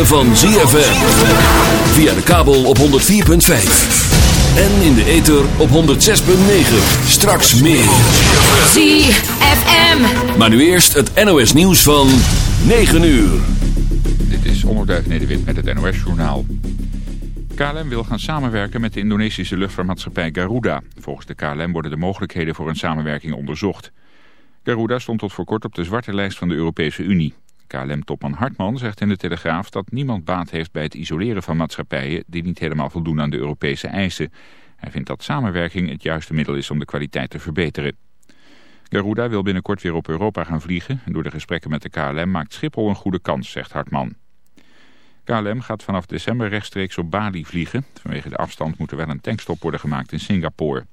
ritme van ZFM. Via de kabel op 104.5. En in de ether op 106.9. Straks meer. ZFM. Maar nu eerst het NOS nieuws van 9 uur. Dit is Onderduif Nederwit met het NOS-journaal. KLM wil gaan samenwerken met de Indonesische luchtvaartmaatschappij Garuda. Volgens de KLM worden de mogelijkheden voor een samenwerking onderzocht. Garuda stond tot voor kort op de zwarte lijst van de Europese Unie. KLM-topman Hartman zegt in de Telegraaf dat niemand baat heeft bij het isoleren van maatschappijen die niet helemaal voldoen aan de Europese eisen. Hij vindt dat samenwerking het juiste middel is om de kwaliteit te verbeteren. Garuda wil binnenkort weer op Europa gaan vliegen en door de gesprekken met de KLM maakt Schiphol een goede kans, zegt Hartman. KLM gaat vanaf december rechtstreeks op Bali vliegen. Vanwege de afstand moet er wel een tankstop worden gemaakt in Singapore.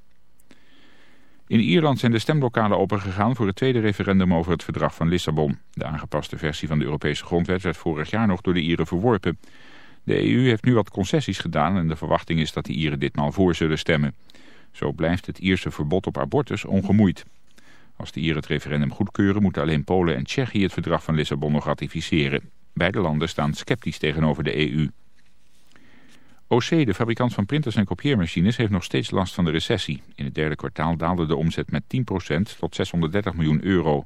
In Ierland zijn de stemlokalen opengegaan voor het tweede referendum over het verdrag van Lissabon. De aangepaste versie van de Europese grondwet werd vorig jaar nog door de Ieren verworpen. De EU heeft nu wat concessies gedaan en de verwachting is dat de Ieren ditmaal voor zullen stemmen. Zo blijft het Ierse verbod op abortus ongemoeid. Als de Ieren het referendum goedkeuren moeten alleen Polen en Tsjechië het verdrag van Lissabon nog ratificeren. Beide landen staan sceptisch tegenover de EU. OC, de fabrikant van printers en kopieermachines, heeft nog steeds last van de recessie. In het derde kwartaal daalde de omzet met 10% tot 630 miljoen euro.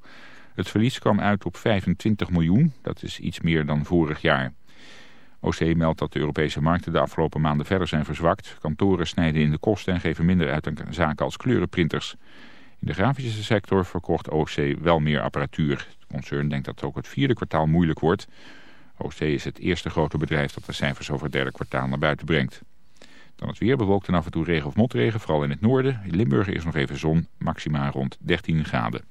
Het verlies kwam uit op 25 miljoen, dat is iets meer dan vorig jaar. OC meldt dat de Europese markten de afgelopen maanden verder zijn verzwakt. Kantoren snijden in de kosten en geven minder uit aan zaken als kleurenprinters. In de grafische sector verkocht OC wel meer apparatuur. Het concern denkt dat ook het vierde kwartaal moeilijk wordt... OC is het eerste grote bedrijf dat de cijfers over het derde kwartaal naar buiten brengt. Dan het weer bewolkt en af en toe regen of motregen, vooral in het noorden. In Limburg is nog even zon, maxima rond 13 graden.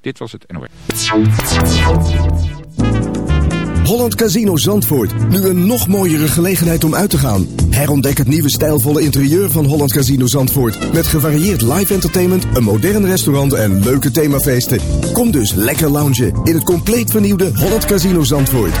Dit was het NOS. Holland Casino Zandvoort. Nu een nog mooiere gelegenheid om uit te gaan. Herontdek het nieuwe stijlvolle interieur van Holland Casino Zandvoort. Met gevarieerd live entertainment, een modern restaurant en leuke themafeesten. Kom dus lekker loungen in het compleet vernieuwde Holland Casino Zandvoort.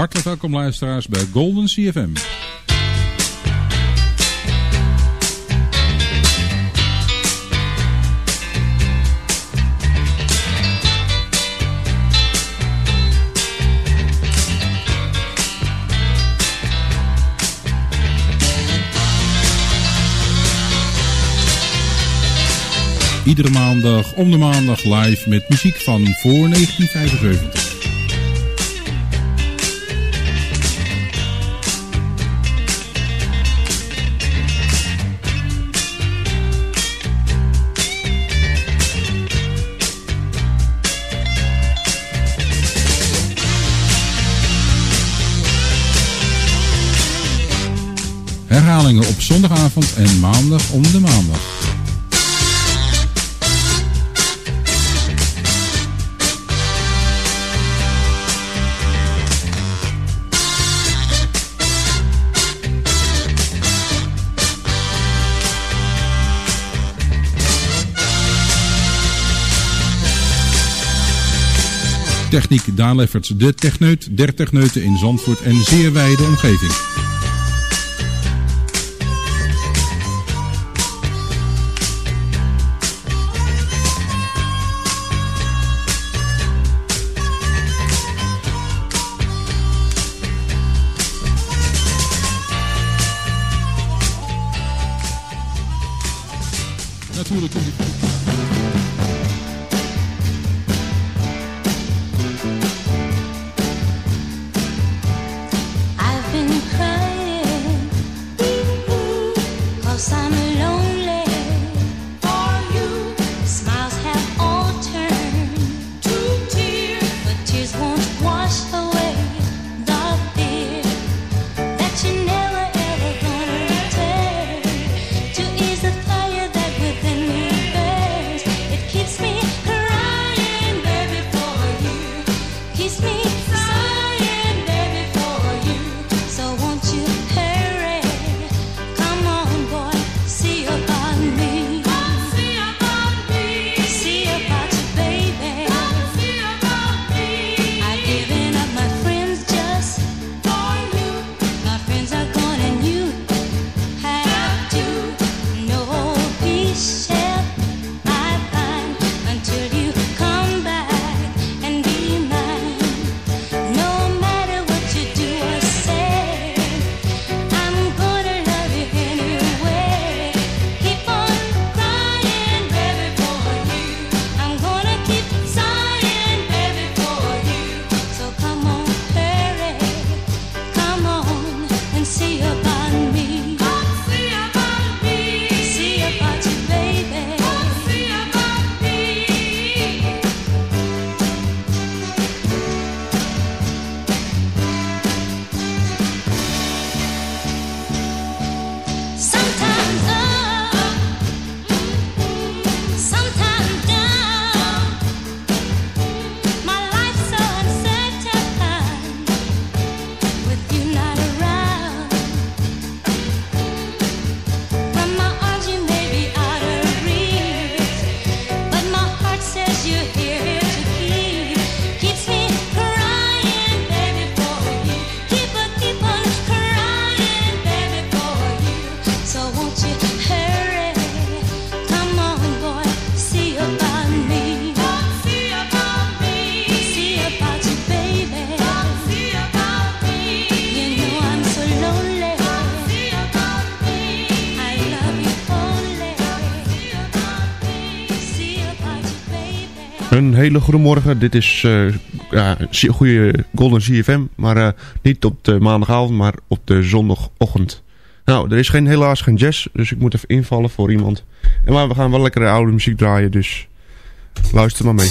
Hartelijk welkom luisteraars bij Golden CFM. Iedere maandag om de maandag live met muziek van voor 1975. op zondagavond en maandag om de maandag. Techniek Daan Lefferts, de techneut der techneuten in Zandvoort en zeer wijde omgeving. Goedemorgen, goede morgen. Dit is een ja, goede Golden CFM, maar eh, niet op de maandagavond, maar op de zondagochtend. Nou, er is geen, helaas geen jazz, dus ik moet even invallen voor iemand. En maar we gaan wel lekkere oude muziek draaien, dus luister maar mee.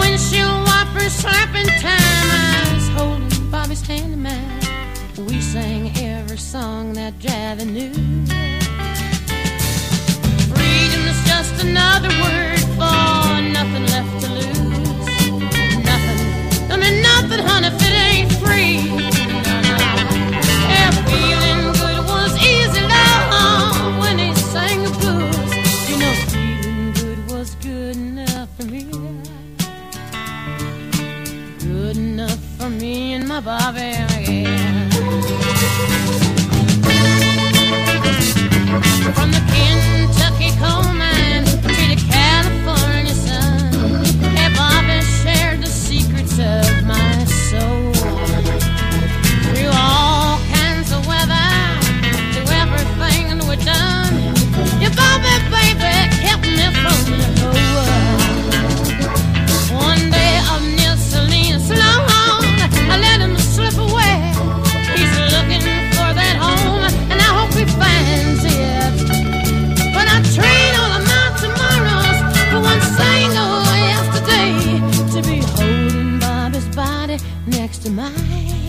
windshield wiper slapping time. I was holding Bobby's hand in mine. We sang every song that Javi knew. Freedom is just another word for nothing left to lose. Nothing, I mean nothing, honey. va a. to mine.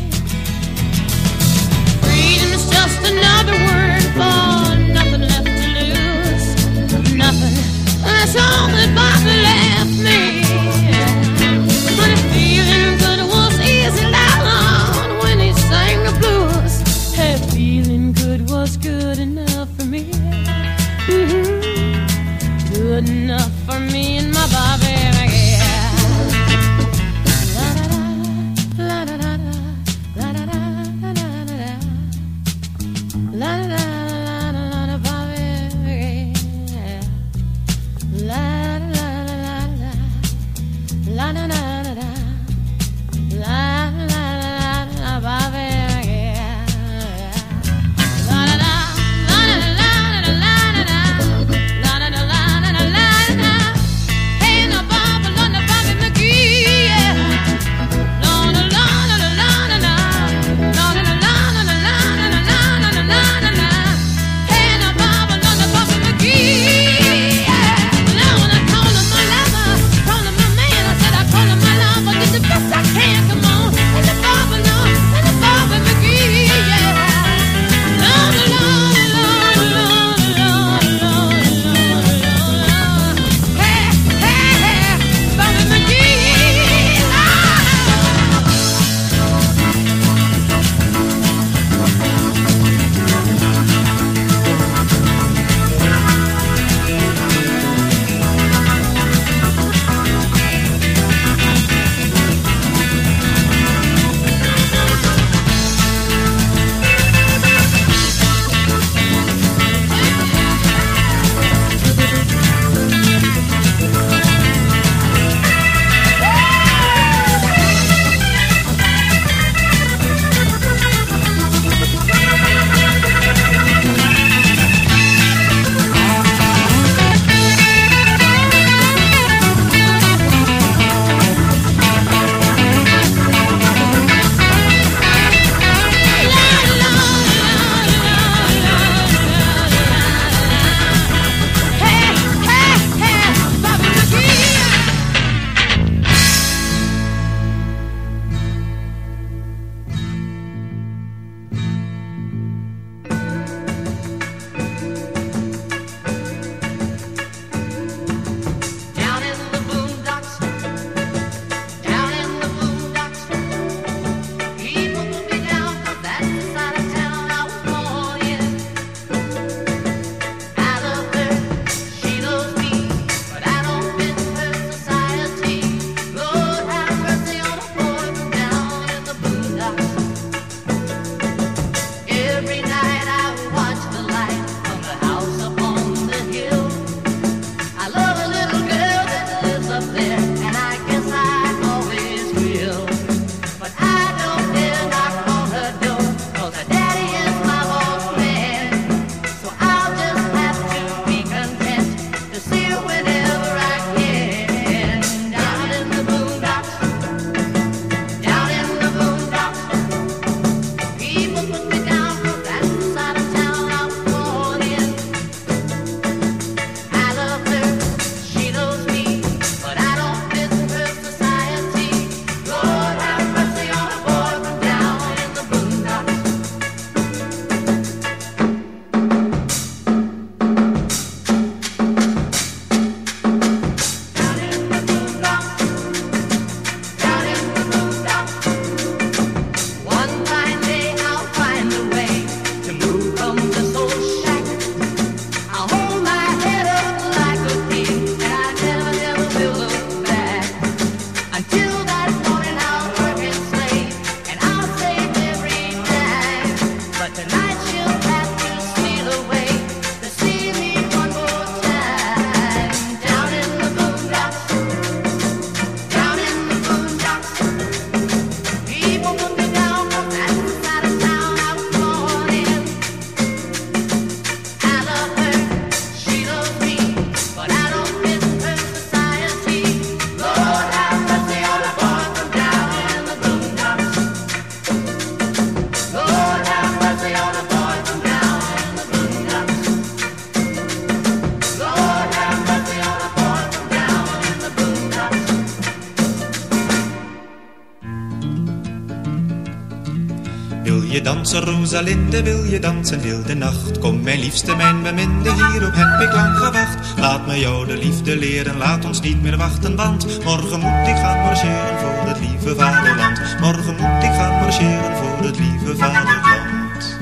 Rosalinde, wil je dansen heel de nacht? Kom mijn liefste, mijn beminde, hierop heb ik lang gewacht. Laat me jou de liefde leren, laat ons niet meer wachten, want morgen moet ik gaan marcheren voor het lieve vaderland. Morgen moet ik gaan marcheren voor het lieve vaderland.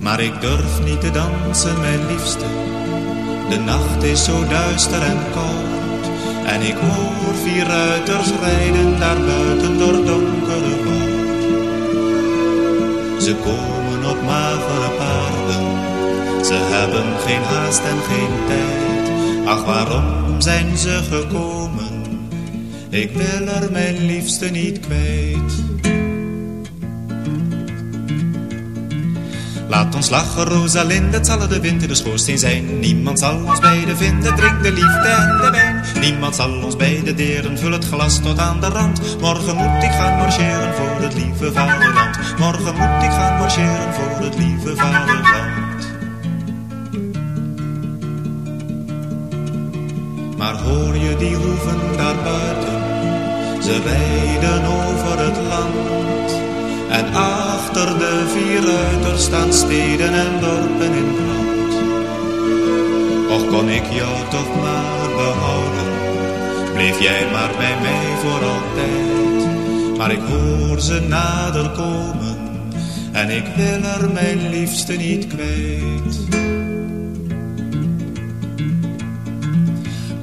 Maar ik durf niet te dansen, mijn liefste. De nacht is zo duister en koud. En ik hoor vier ruiters rijden daar buiten door donkere woud. Ze komen op magere paarden. Ze hebben geen haast en geen tijd. Ach, waarom zijn ze gekomen? Ik wil er mijn liefste niet kwijt. Laat ons lachen, Rosalinde, het zal de wind in de schoorsteen zijn. Niemand zal ons beiden vinden, drink de liefde en de wijn. Niemand zal ons beiden deren, vul het glas tot aan de rand. Morgen moet ik gaan marcheren voor het lieve vaderland. Morgen moet ik gaan marcheren voor het lieve vaderland. Maar hoor je die hoeven daar buiten? Ze rijden over het land. En achter de vier ruiters staan steden en dorpen in brand. Och kon ik jou toch maar behouden, bleef jij maar bij mij voor altijd. Maar ik hoor ze nader komen, en ik wil er mijn liefste niet kwijt.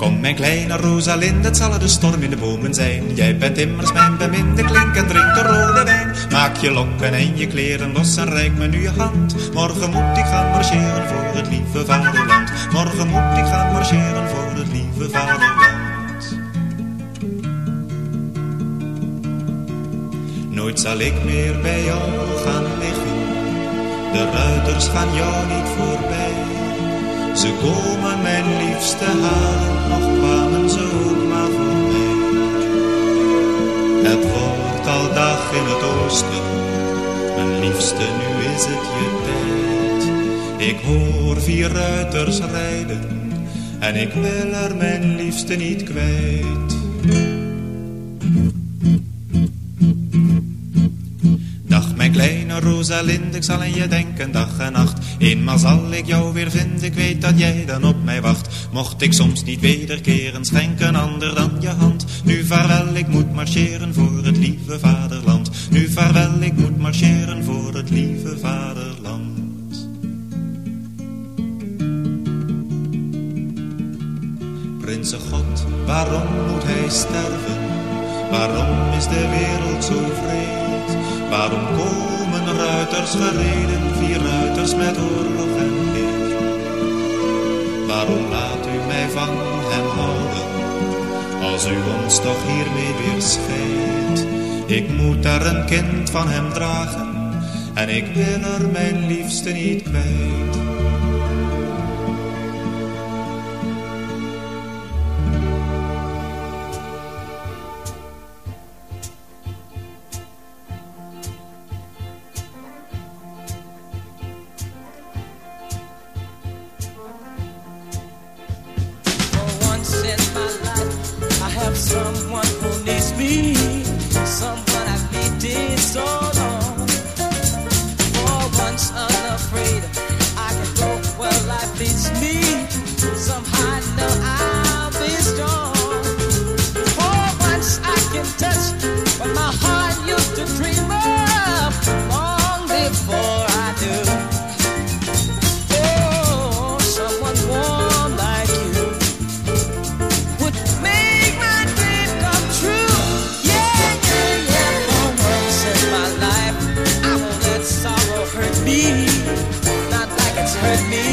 Kom mijn kleine Rosalinde, het zal de storm in de bomen zijn. Jij bent immers mijn beminde, klink en drink de rode wijn. Maak je lokken en je kleren los en reik me nu je hand. Morgen moet ik gaan marcheren voor het lieve vaderland. Morgen moet ik gaan marcheren voor het lieve vaderland. Nooit zal ik meer bij jou gaan liggen. De ruiters gaan jou niet voorbij. Ze komen mijn liefste halen, nog kwamen ze ook maar voor mij. Het wordt al dag in het oosten, mijn liefste, nu is het je tijd. Ik hoor vier ruiters rijden, en ik wil er mijn liefste niet kwijt. Rosalinde, ik zal aan je denken dag en nacht. Eenmaal zal ik jou weer vinden, ik weet dat jij dan op mij wacht. Mocht ik soms niet wederkeren, schenk een ander dan je hand. Nu vaarwel, ik moet marcheren voor het lieve vaderland. Nu vaarwel, ik moet marcheren voor het lieve vaderland. Prinsen God, waarom moet hij sterven? Waarom is de wereld zo vreed? Waarom komen ruiters gereden, vier ruiters met oorlog en leed? Waarom laat u mij van hem houden, als u ons toch hiermee weer scheidt? Ik moet er een kind van hem dragen, en ik wil er mijn liefste niet kwijt. Me, not like it's hurt me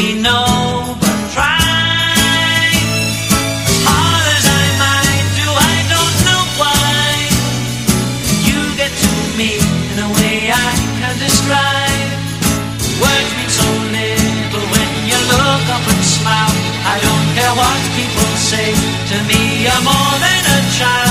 sunshine.